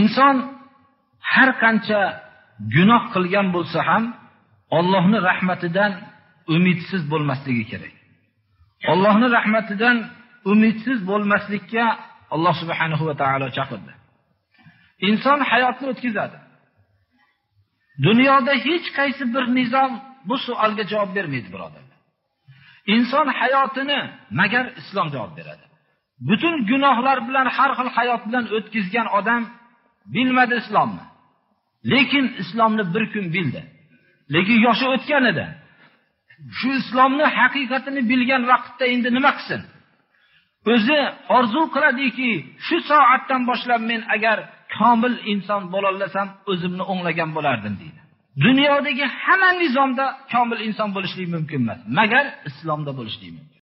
inson har qancha gunoh qilgan bo'lsa ham Allohning rahmatidan umidsiz bo'lmasligi kerak. Allohning rahmatidan umidsiz bo'lmaslikka Alloh subhanahu va taolo chaqirdi. Inson hayotni o'tkazadi. Dunyoda hech qaysi bir nizom bu savolga javob bermaydi, birodarlar. Inson hayotini magar islom javob beradi. Butun gunohlar bilan har xil hayot bilan o'tkazgan odam bilmadi islomni. Lekin islomni bir kun bildi. Lekin yoshi o'tganida shu islomni haqiqatini bilgan vaqtda endi nima qilsin? O'zi orzu qiladiki, shu soatdan boshlab men agar komil inson bo'lolasam o'zimni o'nglagan bo'lardim deydi. Dunyodagi hamma nizomda komil inson bo'lishlik mumkin emas, magar islomda bo'lishlik mumkin.